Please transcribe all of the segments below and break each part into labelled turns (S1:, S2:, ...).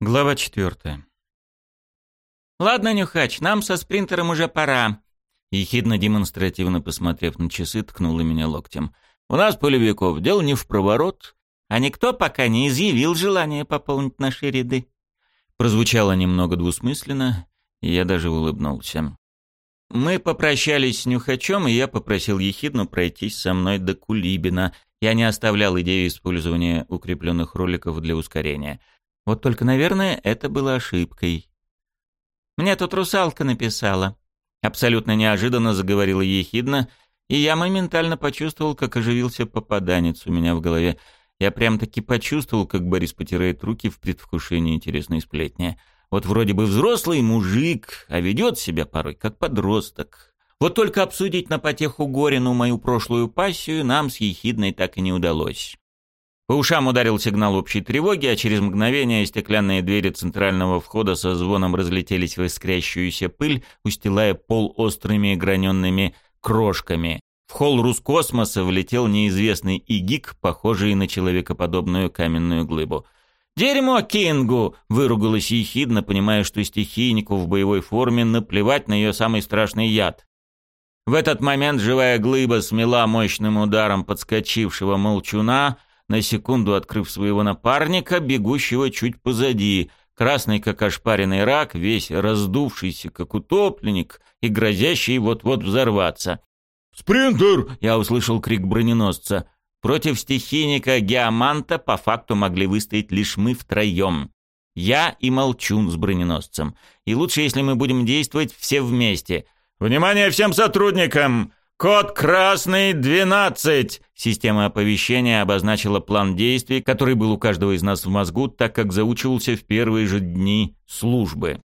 S1: Глава четвертая. «Ладно, Нюхач, нам со спринтером уже пора». Ехидно-демонстративно посмотрев на часы, ткнула меня локтем. «У нас, полевиков, дело не в проворот, а никто пока не изъявил желания пополнить наши ряды». Прозвучало немного двусмысленно, и я даже улыбнулся. Мы попрощались с Нюхачом, и я попросил Ехидну пройтись со мной до Кулибина. Я не оставлял идею использования укрепленных роликов для ускорения — вот только, наверное, это было ошибкой. «Мне тут русалка написала». Абсолютно неожиданно заговорила ехидно, и я моментально почувствовал, как оживился попаданец у меня в голове. Я прям-таки почувствовал, как Борис потирает руки в предвкушении интересной сплетни. Вот вроде бы взрослый мужик, а ведет себя порой как подросток. Вот только обсудить на потеху Горину мою прошлую пассию нам с ехидной так и не удалось. По ушам ударил сигнал общей тревоги, а через мгновение стеклянные двери центрального входа со звоном разлетелись в искрящуюся пыль, устилая пол острыми граненными крошками. В холл Рускосмоса влетел неизвестный игик, похожий на человекоподобную каменную глыбу. «Дерьмо Кингу!» — выругалась ехидно, понимая, что стихийнику в боевой форме наплевать на ее самый страшный яд. В этот момент живая глыба смела мощным ударом подскочившего молчуна — на секунду открыв своего напарника, бегущего чуть позади, красный как ошпаренный рак, весь раздувшийся как утопленник и грозящий вот-вот взорваться.
S2: «Спринтер!»
S1: — я услышал крик броненосца. Против стихийника Геоманта по факту могли выстоять лишь мы втроем. Я и Молчун с броненосцем. И лучше, если мы будем действовать все вместе.
S2: «Внимание всем сотрудникам! «Код красный 12!»
S1: Система оповещения обозначила план действий, который был у каждого из нас в мозгу, так как заучивался в первые же дни службы.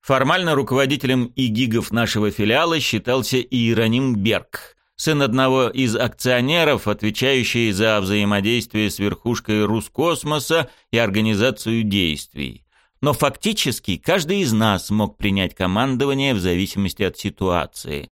S1: Формально руководителем ИГИГов нашего филиала считался Иероним Берг, сын одного из акционеров, отвечающий за взаимодействие с верхушкой Рускосмоса и организацию действий. Но фактически каждый из нас мог принять командование в зависимости от ситуации.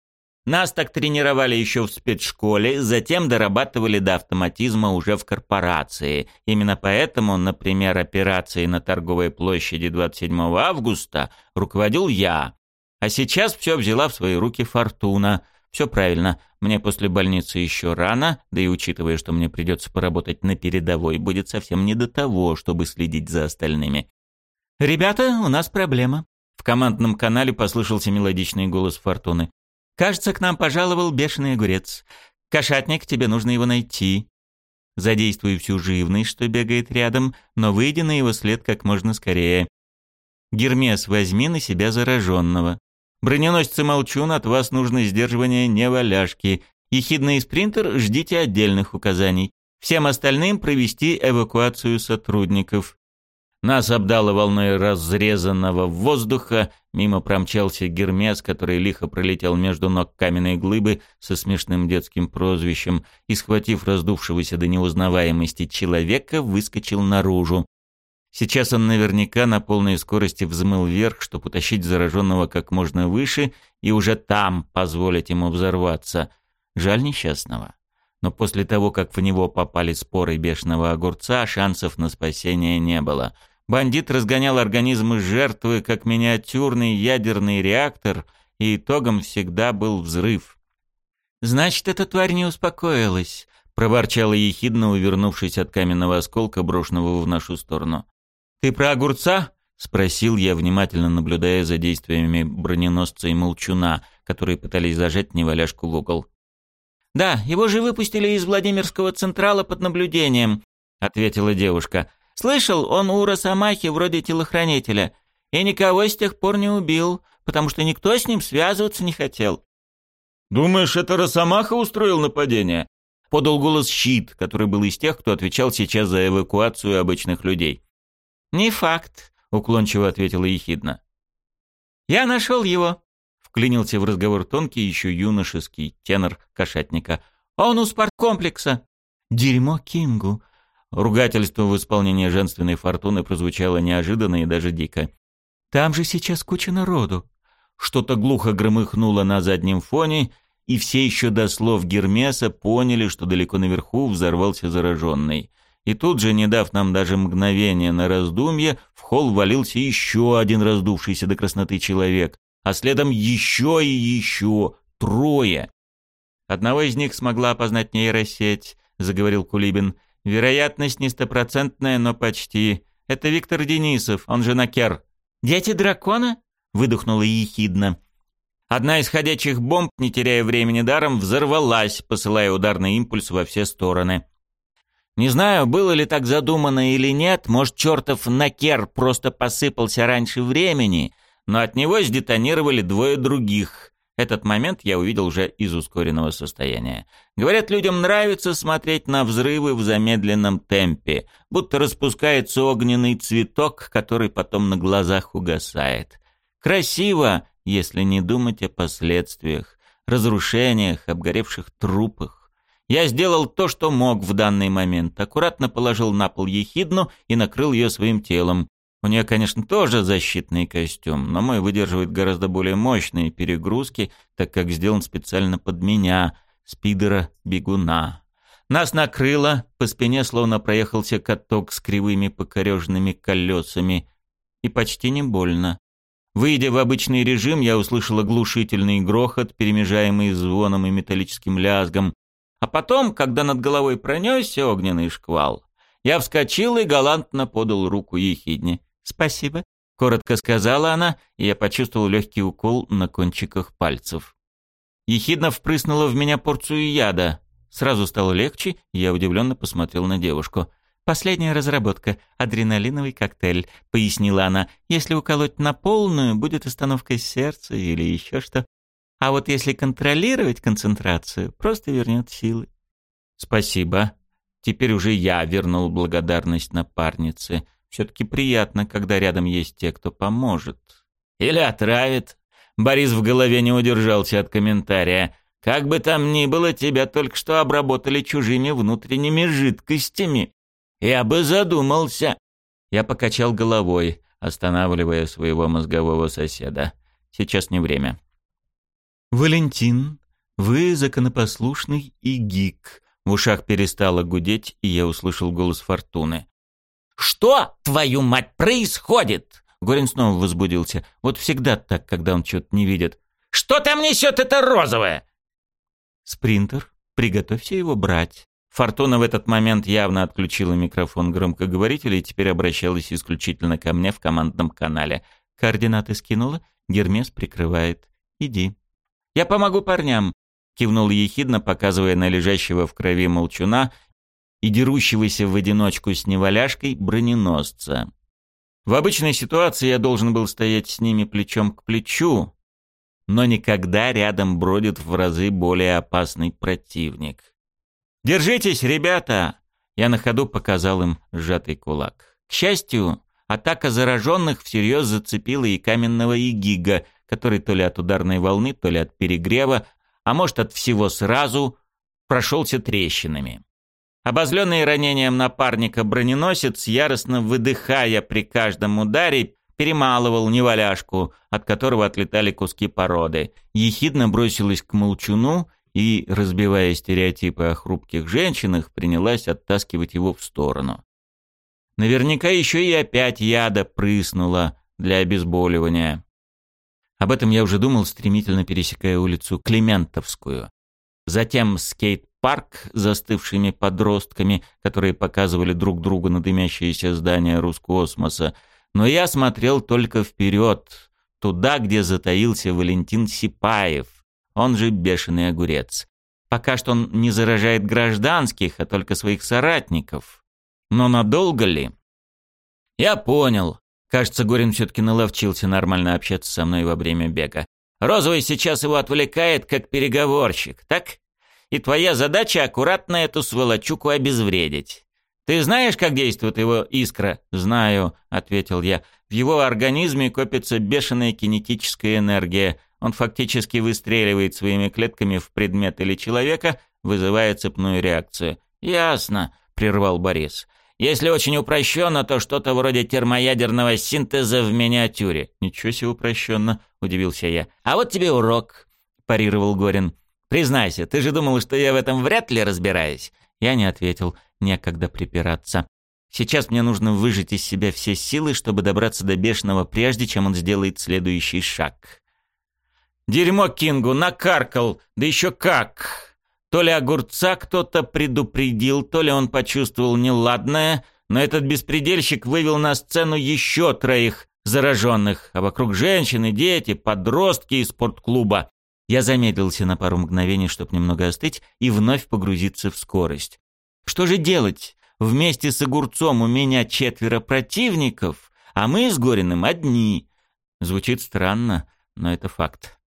S1: Нас так тренировали еще в спецшколе, затем дорабатывали до автоматизма уже в корпорации. Именно поэтому, например, операцией на торговой площади 27 августа руководил я. А сейчас все взяла в свои руки Фортуна. Все правильно, мне после больницы еще рано, да и учитывая, что мне придется поработать на передовой, будет совсем не до того, чтобы следить за остальными. «Ребята, у нас проблема». В командном канале послышался мелодичный голос Фортуны. Кажется, к нам пожаловал бешеный огурец. Кошатник, тебе нужно его найти. Задействуй всю живность, что бегает рядом, но выйди на его след как можно скорее. Гермес, возьми на себя зараженного. Броненосцы Молчун, от вас нужно сдерживание неваляшки. Ехидный спринтер, ждите отдельных указаний. Всем остальным провести эвакуацию сотрудников. Нас обдало волной разрезанного воздуха, мимо промчался Гермес, который лихо пролетел между ног каменной глыбы со смешным детским прозвищем и, схватив раздувшегося до неузнаваемости человека, выскочил наружу. Сейчас он наверняка на полной скорости взмыл вверх, чтобы утащить зараженного как можно выше и уже там позволить ему взорваться. Жаль несчастного. Но после того, как в него попали споры бешеного огурца, шансов на спасение не было — Бандит разгонял организмы жертвы, как миниатюрный ядерный реактор, и итогом всегда был взрыв. «Значит, эта тварь не успокоилась», — проворчала ехидно, увернувшись от каменного осколка, брошенного в нашу сторону. «Ты про огурца?» — спросил я, внимательно наблюдая за действиями броненосца и молчуна, которые пытались зажать неваляшку в угол. «Да, его же выпустили из Владимирского Централа под наблюдением», — ответила девушка. Слышал, он у Росомахи вроде телохранителя. И никого с тех пор не убил, потому что никто с ним связываться не хотел.
S2: «Думаешь, это Росомаха устроил нападение?»
S1: Подал голос Щит, который был из тех, кто отвечал сейчас за эвакуацию обычных людей. «Не факт», — уклончиво ответила ехидна. «Я нашел его», — вклинился в разговор тонкий, еще юношеский тенор кошатника. «Он у спорткомплекса». «Дерьмо Кингу», Ругательство в исполнении женственной фортуны прозвучало неожиданно и даже дико. «Там же сейчас куча народу!» Что-то глухо громыхнуло на заднем фоне, и все еще до слов Гермеса поняли, что далеко наверху взорвался зараженный. И тут же, не дав нам даже мгновения на раздумье, в холл валился еще один раздувшийся до красноты человек, а следом еще и еще трое. Одного из них смогла опознать нейросеть, заговорил Кулибин. Вероятность не стопроцентная, но почти. Это Виктор Денисов, он же Накер. «Дети дракона?» — выдохнула ехидно. Одна из ходячих бомб, не теряя времени даром, взорвалась, посылая ударный импульс во все стороны. Не знаю, было ли так задумано или нет, может, чертов Накер просто посыпался раньше времени, но от него сдетонировали двое других. Этот момент я увидел уже из ускоренного состояния. Говорят, людям нравится смотреть на взрывы в замедленном темпе, будто распускается огненный цветок, который потом на глазах угасает. Красиво, если не думать о последствиях, разрушениях, обгоревших трупах. Я сделал то, что мог в данный момент. Аккуратно положил на пол ехидну и накрыл ее своим телом. У нее, конечно, тоже защитный костюм, но мой выдерживает гораздо более мощные перегрузки, так как сделан специально под меня, спидера-бегуна. Нас накрыло, по спине словно проехался каток с кривыми покореженными колесами. И почти не больно. Выйдя в обычный режим, я услышал оглушительный грохот, перемежаемый звоном и металлическим лязгом. А потом, когда над головой пронесся огненный шквал, я вскочил и галантно подал руку ехидне. «Спасибо», — коротко сказала она, и я почувствовал легкий укол на кончиках пальцев. Ехидна впрыснула в меня порцию яда. Сразу стало легче, и я удивленно посмотрел на девушку. «Последняя разработка — адреналиновый коктейль», — пояснила она. «Если уколоть на полную, будет остановка сердца или еще что. А вот если контролировать концентрацию, просто вернет силы». «Спасибо. Теперь уже я вернул благодарность напарнице. Все-таки приятно, когда рядом есть те, кто поможет». «Или отравит». Борис в голове не удержался от комментария. «Как бы там ни было, тебя только что обработали чужими внутренними жидкостями. Я бы задумался. Я покачал головой, останавливая своего мозгового соседа. Сейчас не время. Валентин, вы законопослушный и гик. В ушах перестало гудеть, и я услышал голос Фортуны. Что, твою мать, происходит? Горин снова возбудился. Вот всегда так, когда он что-то не видит. Что там несет это розовое? Спринтер, приготовься его брать. Фортуна в этот момент явно отключила микрофон громкоговорителя и теперь обращалась исключительно ко мне в командном канале. Координаты скинула, Гермес прикрывает. «Иди». «Я помогу парням», — кивнул ехидно, показывая на лежащего в крови молчуна и дерущегося в одиночку с неваляшкой броненосца. В обычной ситуации я должен был стоять с ними плечом к плечу, но никогда рядом бродит в разы более опасный противник. «Держитесь, ребята!» Я на ходу показал им сжатый кулак. К счастью, атака зараженных всерьез зацепила и каменного Игига, который то ли от ударной волны, то ли от перегрева, а может от всего сразу, прошелся трещинами. Обозленный ранением напарника броненосец, яростно выдыхая при каждом ударе, перемалывал неваляшку, от которого отлетали куски породы. Ехидно бросилась к молчуну и, разбивая стереотипы о хрупких женщинах, принялась оттаскивать его в сторону. Наверняка еще и опять яда прыснула для обезболивания. Об этом я уже думал, стремительно пересекая улицу Клементовскую. Затем скейт-парк с застывшими подростками, которые показывали друг другу на дымящееся здание Роскосмоса. Но я смотрел только вперед, туда, где затаился Валентин Сипаев, он же бешеный огурец. Пока что он не заражает гражданских, а только своих соратников. Но надолго ли? Я понял. Кажется, Горин все-таки наловчился нормально общаться со мной во время бега. Розовый сейчас его отвлекает, как переговорщик, так? И твоя задача аккуратно эту сволочуку обезвредить. Ты знаешь, как действует его искра? Знаю, ответил я. В его организме копится бешеная кинетическая энергия. Он фактически выстреливает своими клетками в предмет или человека, вызывая цепную реакцию. «Ясно», — прервал Борис. «Если очень упрощенно, то что-то вроде термоядерного синтеза в миниатюре». «Ничего себе упрощенно», — удивился я. «А вот тебе урок», — парировал Горин. «Признайся, ты же думал, что я в этом вряд ли разбираюсь?» Я не ответил. некогда припираться. Сейчас мне нужно выжать из себя все силы, чтобы добраться до бешеного, прежде чем он сделает следующий шаг. Дерьмо Кингу накаркал, да еще как! То ли огурца кто-то предупредил, то ли он почувствовал неладное, но этот беспредельщик вывел на сцену еще троих зараженных, а вокруг женщины, дети, подростки из спортклуба. Я замедлился на пару мгновений, чтобы немного остыть, и вновь погрузиться в скорость. Что же делать? Вместе с огурцом у меня четверо противников, а мы с Гориным одни. Звучит странно, но это факт.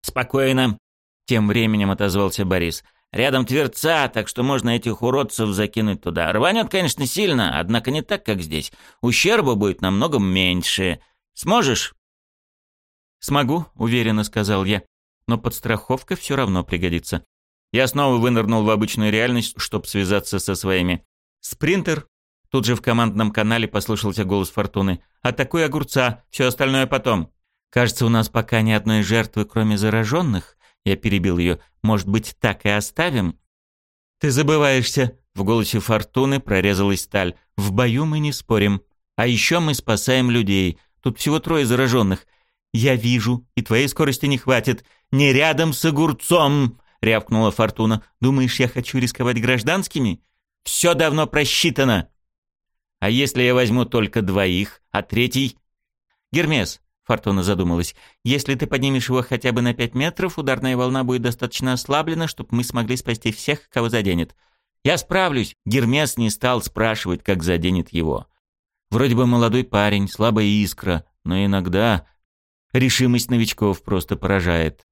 S1: «Спокойно», — тем временем отозвался Борис. «Рядом тверца, так что можно этих уродцев закинуть туда. Рванет, конечно, сильно, однако не так, как здесь. Ущерба будет намного меньше. Сможешь?» «Смогу», — уверенно сказал я. «Но подстраховка все равно пригодится». Я снова вынырнул в обычную реальность, чтобы связаться со своими. «Спринтер!» Тут же в командном канале послышался голос Фортуны. «Атакуй огурца, все остальное потом». «Кажется, у нас пока ни одной жертвы, кроме зараженных». Я перебил ее. «Может быть, так и оставим?» «Ты забываешься!» В голосе Фортуны прорезалась сталь. «В бою мы не спорим. А еще мы спасаем людей. Тут всего трое зараженных. Я вижу, и твоей скорости не хватит. Не рядом с огурцом!» — рявкнула Фортуна. «Думаешь, я хочу рисковать гражданскими?» Все давно просчитано. А если я возьму только двоих, а третий? Гермес, Фортуна задумалась. Если ты поднимешь его хотя бы на пять метров, ударная волна будет достаточно ослаблена, чтобы мы смогли спасти всех, кого заденет. Я справлюсь. Гермес не стал спрашивать, как заденет его. Вроде бы молодой парень, слабая искра, но иногда решимость новичков просто поражает.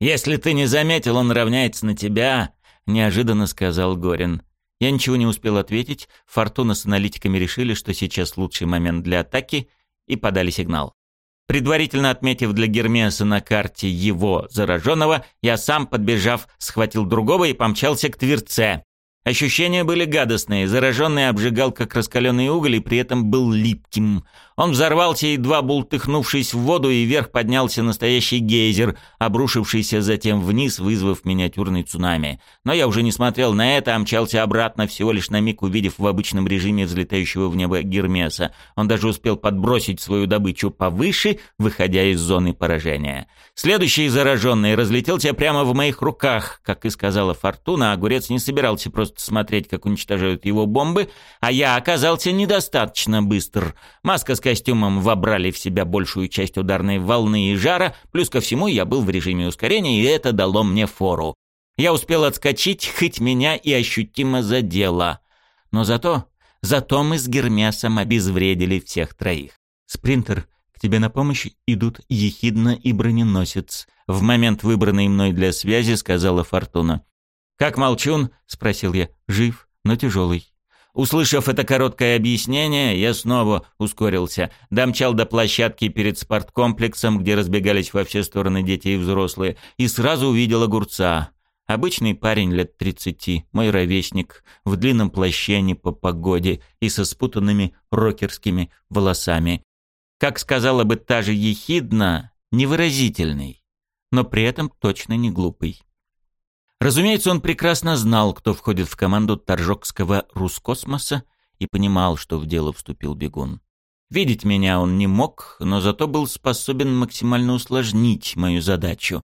S1: «Если ты не заметил, он равняется на тебя», — неожиданно сказал Горин. Я ничего не успел ответить. Фортуна с аналитиками решили, что сейчас лучший момент для атаки, и подали сигнал. Предварительно отметив для Гермеса на карте его зараженного, я сам, подбежав, схватил другого и помчался к Тверце. Ощущения были гадостные, зараженный обжигал как раскаленный уголь и при этом был липким. Он взорвался, едва бултыхнувшись в воду, и вверх поднялся настоящий гейзер, обрушившийся затем вниз, вызвав миниатюрный цунами. Но я уже не смотрел на это, а мчался обратно, всего лишь на миг увидев в обычном режиме взлетающего в небо Гермеса. Он даже успел подбросить свою добычу повыше, выходя из зоны поражения. Следующий зараженный разлетелся прямо в моих руках. Как и сказала Фортуна, огурец не собирался просто смотреть, как уничтожают его бомбы, а я оказался недостаточно быстр. Маска с костюмом вобрали в себя большую часть ударной волны и жара, плюс ко всему я был в режиме ускорения, и это дало мне фору. Я успел отскочить, хоть меня и ощутимо задело. Но зато, зато мы с Гермесом обезвредили всех троих. «Спринтер», к тебе на помощь идут Ехидна и Броненосец. В момент, выбранный мной для связи, сказала Фортуна. «Как молчун?» — спросил я. «Жив, но тяжелый». Услышав это короткое объяснение, я снова ускорился. Домчал до площадки перед спорткомплексом, где разбегались во все стороны дети и взрослые, и сразу увидел огурца. Обычный парень лет тридцати, мой ровесник, в длинном плаще не по погоде и со спутанными рокерскими волосами как сказала бы та же ехидна, невыразительный, но при этом точно не глупый. Разумеется, он прекрасно знал, кто входит в команду Торжокского Рускосмоса и понимал, что в дело вступил бегун. Видеть меня он не мог, но зато был способен максимально усложнить мою задачу.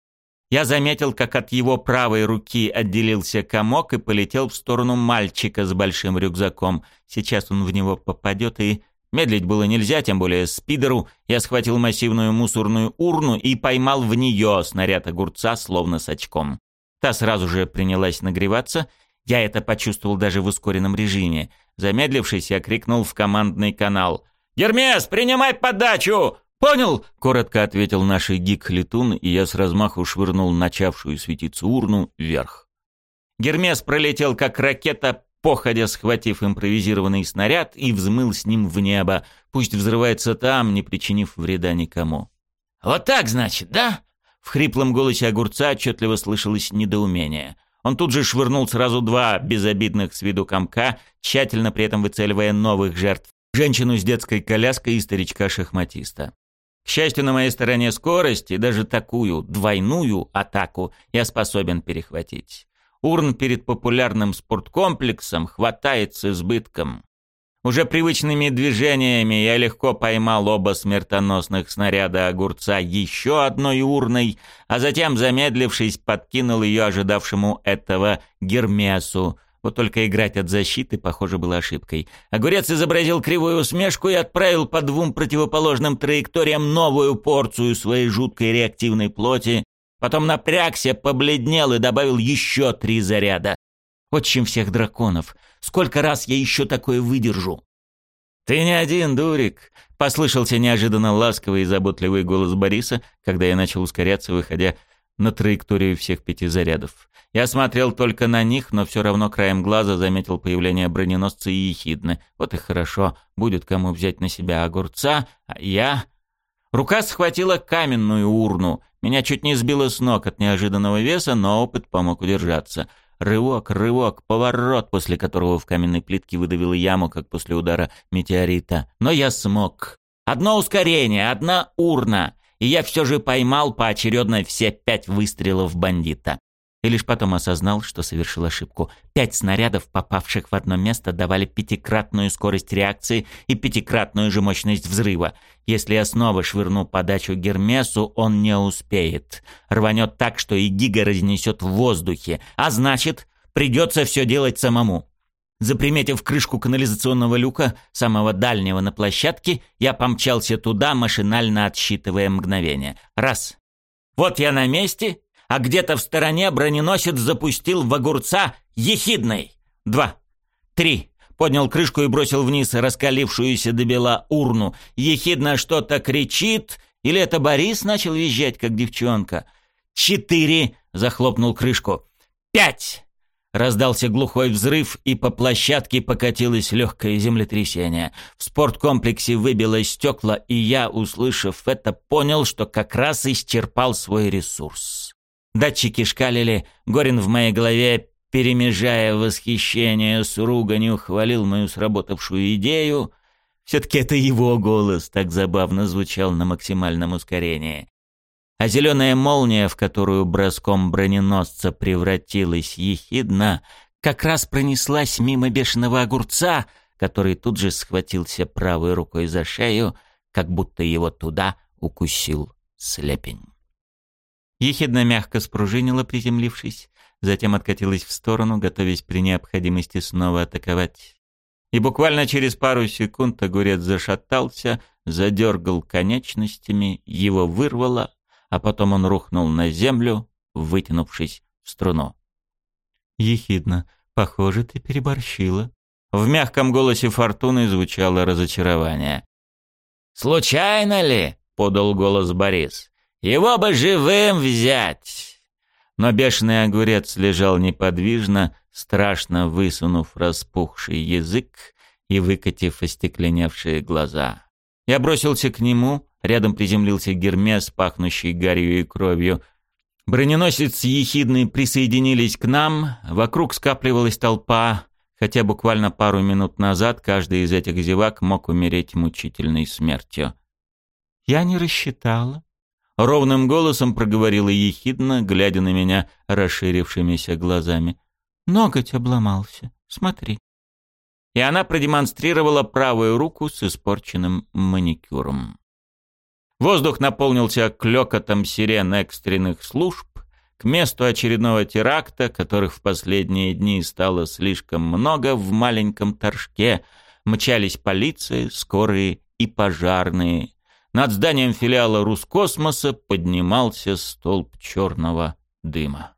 S1: Я заметил, как от его правой руки отделился комок и полетел в сторону мальчика с большим рюкзаком. Сейчас он в него попадет и Медлить было нельзя, тем более спидеру. Я схватил массивную мусорную урну и поймал в нее снаряд огурца, словно с очком. Та сразу же принялась нагреваться. Я это почувствовал даже в ускоренном режиме. Замедлившись, я крикнул в командный канал. «Гермес, принимай подачу!» «Понял!» — коротко ответил наш гик-летун, и я с размаху швырнул начавшую светиться урну вверх. Гермес пролетел как ракета походя схватив импровизированный снаряд и взмыл с ним в небо. Пусть взрывается там, не причинив вреда никому. «Вот так, значит, да?» В хриплом голосе огурца отчетливо слышалось недоумение. Он тут же швырнул сразу два безобидных с виду комка, тщательно при этом выцеливая новых жертв. Женщину с детской коляской и старичка-шахматиста. К счастью, на моей стороне скорость, и даже такую двойную атаку я способен перехватить. Урн перед популярным спорткомплексом хватает с избытком. Уже привычными движениями я легко поймал оба смертоносных снаряда огурца еще одной урной, а затем, замедлившись, подкинул ее ожидавшему этого Гермесу. Вот только играть от защиты, похоже, было ошибкой. Огурец изобразил кривую усмешку и отправил по двум противоположным траекториям новую порцию своей жуткой реактивной плоти, потом напрягся, побледнел и добавил еще три заряда. Отчим всех драконов. Сколько раз я еще такое выдержу? «Ты не один, дурик!» — послышался неожиданно ласковый и заботливый голос Бориса, когда я начал ускоряться, выходя на траекторию всех пяти зарядов. Я смотрел только на них, но все равно краем глаза заметил появление броненосца и ехидны. Вот и хорошо, будет кому взять на себя огурца, а я... Рука схватила каменную урну. Меня чуть не сбило с ног от неожиданного веса, но опыт помог удержаться — Рывок, рывок, поворот, после которого в каменной плитке выдавил яму, как после удара метеорита. Но я смог. Одно ускорение, одна урна, и я все же поймал поочередно все пять выстрелов бандита и лишь потом осознал, что совершил ошибку. Пять снарядов, попавших в одно место, давали пятикратную скорость реакции и пятикратную же мощность взрыва. Если я снова швырну подачу Гермесу, он не успеет. Рванет так, что и Гига разнесет в воздухе. А значит, придется все делать самому. Заприметив крышку канализационного люка, самого дальнего на площадке, я помчался туда, машинально отсчитывая мгновение. Раз. Вот я на месте, а где-то в стороне броненосец запустил в огурца ехидный. Два. Три. Поднял крышку и бросил вниз раскалившуюся до бела урну. Ехидно что-то кричит, или это Борис начал визжать, как девчонка. Четыре. Захлопнул крышку. Пять. Раздался глухой взрыв, и по площадке покатилось легкое землетрясение. В спорткомплексе выбило стекла, и я, услышав это, понял, что как раз исчерпал свой ресурс. Датчики шкалили, Горин в моей голове, перемежая восхищение с руганью, хвалил мою сработавшую идею. Все-таки это его голос так забавно звучал на максимальном ускорении. А зеленая молния, в которую броском броненосца превратилась ехидно, как раз пронеслась мимо бешеного огурца, который тут же схватился правой рукой за шею, как будто его туда укусил слепень. Ехидно мягко спружинила, приземлившись, затем откатилась в сторону, готовясь при необходимости снова атаковать. И буквально через пару секунд огурец зашатался, задергал конечностями, его вырвало, а потом он рухнул на землю, вытянувшись в струну. «Ехидно, похоже, ты переборщила». В мягком голосе Фортуны звучало разочарование. «Случайно ли?» — подал голос Борис. Его бы живым взять!» Но бешеный огурец лежал неподвижно, страшно высунув распухший язык и выкатив остекленевшие глаза. Я бросился к нему, рядом приземлился Гермес, пахнущий гарью и кровью. Броненосец ехидный присоединились к нам, вокруг скапливалась толпа, хотя буквально пару минут назад каждый из этих зевак мог умереть мучительной смертью. «Я не рассчитала», Ровным голосом проговорила ехидно, глядя на меня расширившимися глазами. «Ноготь обломался. Смотри». И она продемонстрировала правую руку с испорченным маникюром. Воздух наполнился клёкотом сирен экстренных служб. К месту очередного теракта, которых в последние дни стало слишком много в маленьком торжке, мчались полиция, скорые и пожарные, над зданием филиала Рускосмоса поднимался столб черного дыма.